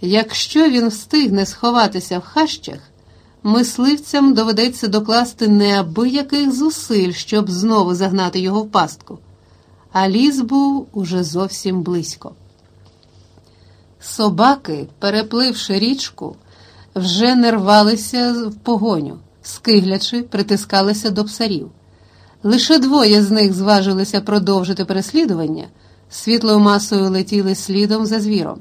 Якщо він встигне сховатися в хащах, мисливцям доведеться докласти неабияких зусиль, щоб знову загнати його в пастку, а ліс був уже зовсім близько. Собаки, перепливши річку, вже не рвалися в погоню, скиглячи, притискалися до псарів. Лише двоє з них зважилися продовжити переслідування, світлою масою летіли слідом за звіром.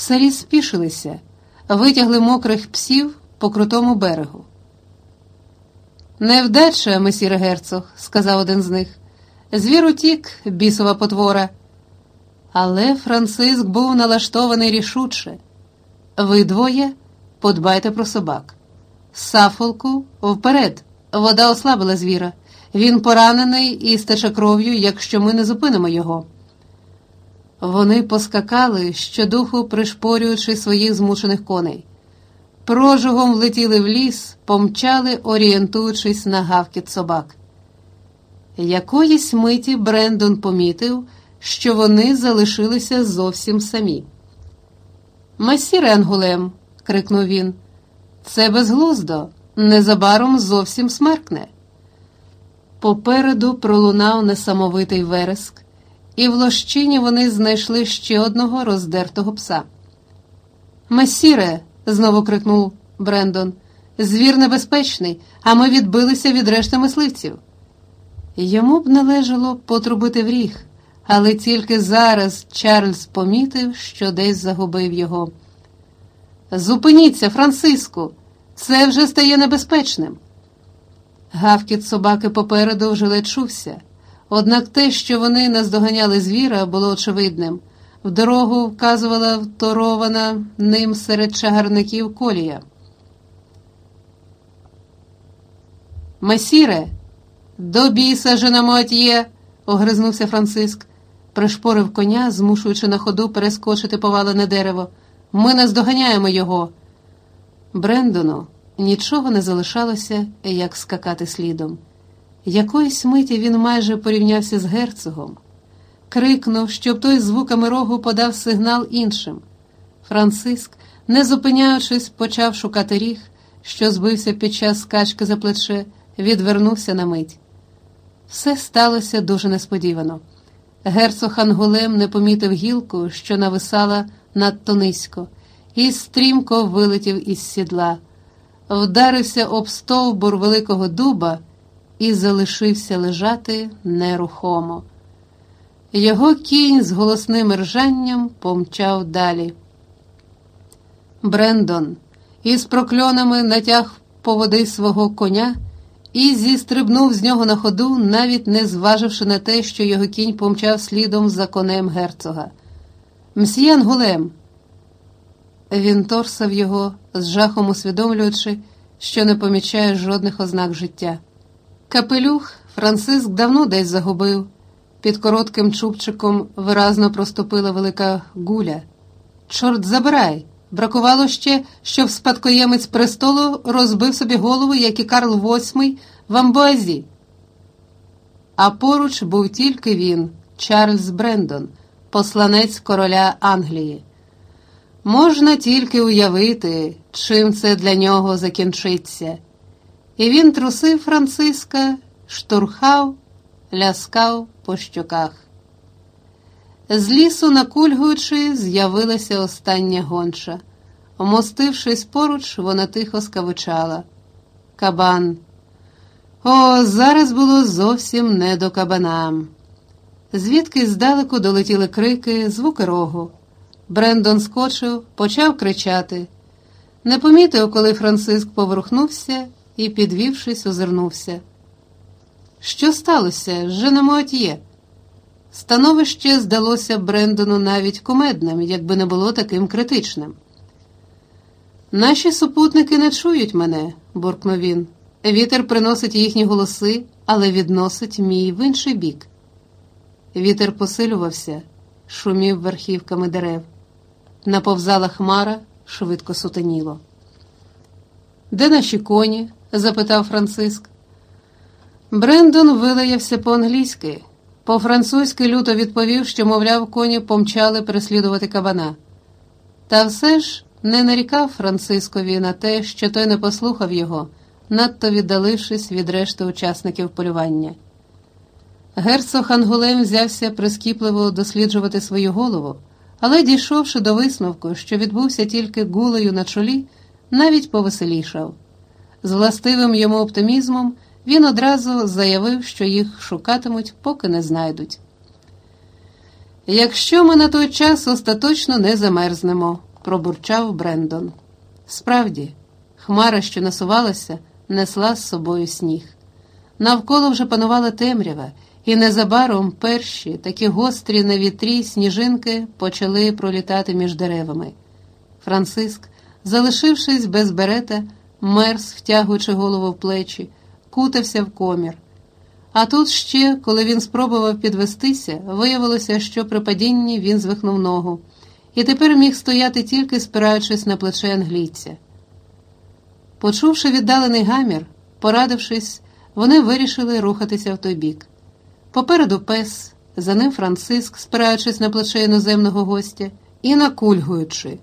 Псарі спішилися, витягли мокрих псів по крутому берегу. Невдача, месіре герцог, сказав один з них. Звір утік, бісова потвора. Але Франциск був налаштований рішуче. Ви двоє подбайте про собак. Сафолку вперед, вода ослабила звіра. Він поранений і стече кров'ю, якщо ми не зупинимо його. Вони поскакали, щодуху пришпорюючи своїх змучених коней. Прожугом влетіли в ліс, помчали, орієнтуючись на гавкіт собак. Якоїсь миті Брендон помітив, що вони залишилися зовсім самі. Масіре Ангулем, крикнув він, це безглуздо, незабаром зовсім смеркне. Попереду пролунав несамовитий вереск, і в лощині вони знайшли ще одного роздертого пса. Месіре, знову крикнув Брендон, звір небезпечний, а ми відбилися від решти мисливців. Йому б належало потрубити в ріг, але тільки зараз Чарльз помітив, що десь загубив його. Зупиніться, Франциску, це вже стає небезпечним. Гавкіт собаки попереду вже ледь чувся, однак те, що вони наздоганяли звіра, було очевидним. В дорогу вказувала вторована ним серед чагарників колія. Месіре, до біса женамот'є, огризнувся Франциск, пришпорив коня, змушуючи на ходу перескочити повалене дерево. Ми наздоганяємо його. Брендону нічого не залишалося, як скакати слідом. Якоїсь миті він майже порівнявся з герцогом, крикнув, щоб той звуками рогу подав сигнал іншим. Франциск, не зупиняючись, почав шукати ріг, що збився під час скачки за плече, відвернувся на мить. Все сталося дуже несподівано. Герцог Ангулем не помітив гілку, що нависала надто низько, і стрімко вилетів із сідла, вдарився об стовбур великого дуба і залишився лежати нерухомо. Його кінь з голосним ржанням помчав далі. Брендон із прокльонами натяг по води свого коня і зістрибнув з нього на ходу, навіть не зваживши на те, що його кінь помчав слідом за конем герцога. Мсьє Ангулем. Він торсав його, з жахом усвідомлюючи, що не помічає жодних ознак життя. Капелюх Франциск давно десь загубив. Під коротким чубчиком виразно проступила велика гуля. Чорт забирай! Бракувало ще, щоб спадкоємець престолу розбив собі голову, як і Карл VIII в Амбуазі. А поруч був тільки він, Чарльз Брендон, посланець короля Англії. Можна тільки уявити, чим це для нього закінчиться. І він трусив Франциска, штурхав, ляскав по щоках. З лісу, накульгуючи, з'явилася остання гонча. Омостившись поруч, вона тихо скавичала. Кабан. О, зараз було зовсім не до кабана. Звідки здалеку долетіли крики, звуки рогу. Брендон скочив, почав кричати. Не помітив, коли Франциск поворухнувся і, підвівшись, озирнувся. Що сталося? Женемуатьє? Становище здалося Брендону навіть кумедним, якби не було таким критичним. Наші супутники не чують мене, буркнув він. Вітер приносить їхні голоси, але відносить мій в інший бік. Вітер посилювався, шумів верхівками дерев. Наповзала хмара, швидко сутеніло. Де наші коні? Запитав Франциск. Брендон вилаявся по-англійськи. По-французьки люто відповів, що, мовляв, коні помчали переслідувати кабана. Та все ж не нарікав Францискові на те, що той не послухав його, надто віддалившись від решти учасників полювання. Герцог Ангулем взявся прискіпливо досліджувати свою голову, але, дійшовши до висновку, що відбувся тільки гулею на чолі, навіть повеселішав. З властивим йому оптимізмом він одразу заявив, що їх шукатимуть, поки не знайдуть. Якщо ми на той час остаточно не замерзнемо, пробурчав Брендон. Справді, хмара, що насувалася, несла з собою сніг. Навколо вже панувала темрява, і незабаром перші, такі гострі на вітрі сніжинки почали пролітати між деревами. Франциск, залишившись без берета, мерз, втягуючи голову в плечі, кутався в комір. А тут ще, коли він спробував підвестися, виявилося, що при падінні він звихнув ногу, і тепер міг стояти тільки спираючись на плече англійця. Почувши віддалений гамір, порадившись, вони вирішили рухатися в той бік. Попереду пес, за ним Франциск, спираючись на плече іноземного гостя, і накульгуючи.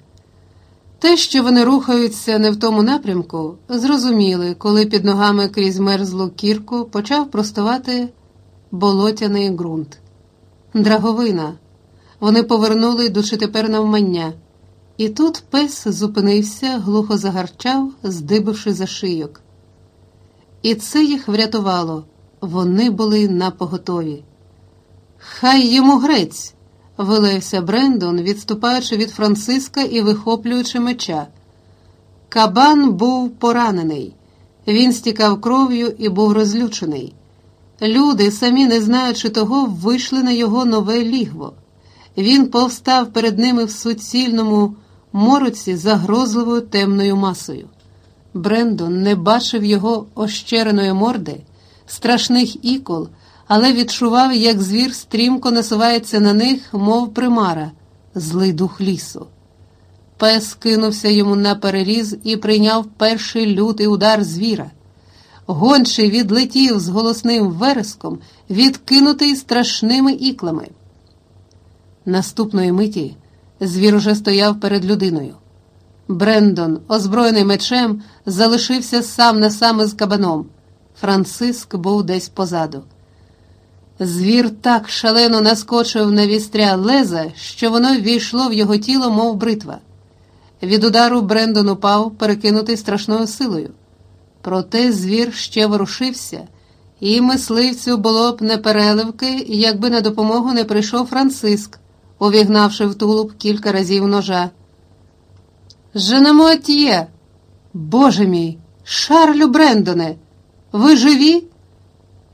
Те, що вони рухаються не в тому напрямку, зрозуміли, коли під ногами крізь мерзлу кірку почав простувати болотяний ґрунт. Драговина. Вони повернули, йдучи тепер навмання. І тут пес зупинився, глухо загарчав, здибивши за шийок. І це їх врятувало. Вони були на поготові. Хай йому грець вилився Брендон, відступаючи від Франциска і вихоплюючи меча. Кабан був поранений, він стікав кров'ю і був розлючений. Люди, самі не знаючи того, вийшли на його нове лігво. Він повстав перед ними в суцільному мороці загрозливою темною масою. Брендон не бачив його ощереної морди, страшних ікол але відчував, як звір стрімко насувається на них, мов примара, злий дух лісу. Пес кинувся йому на переріз і прийняв перший лютий удар звіра. Гончий відлетів з голосним вереском, відкинутий страшними іклами. Наступної миті звір уже стояв перед людиною. Брендон, озброєний мечем, залишився сам на сам із кабаном. Франциск був десь позаду. Звір так шалено наскочив на вістря леза, що воно ввійшло в його тіло, мов бритва. Від удару Брендон упав, перекинутий страшною силою. Проте звір ще ворушився, і мисливцю було б не переливки, якби на допомогу не прийшов Франциск, увігнавши в тулуб кілька разів ножа. Женамуатьє! Боже мій, Шарлю Брендоне, ви живі?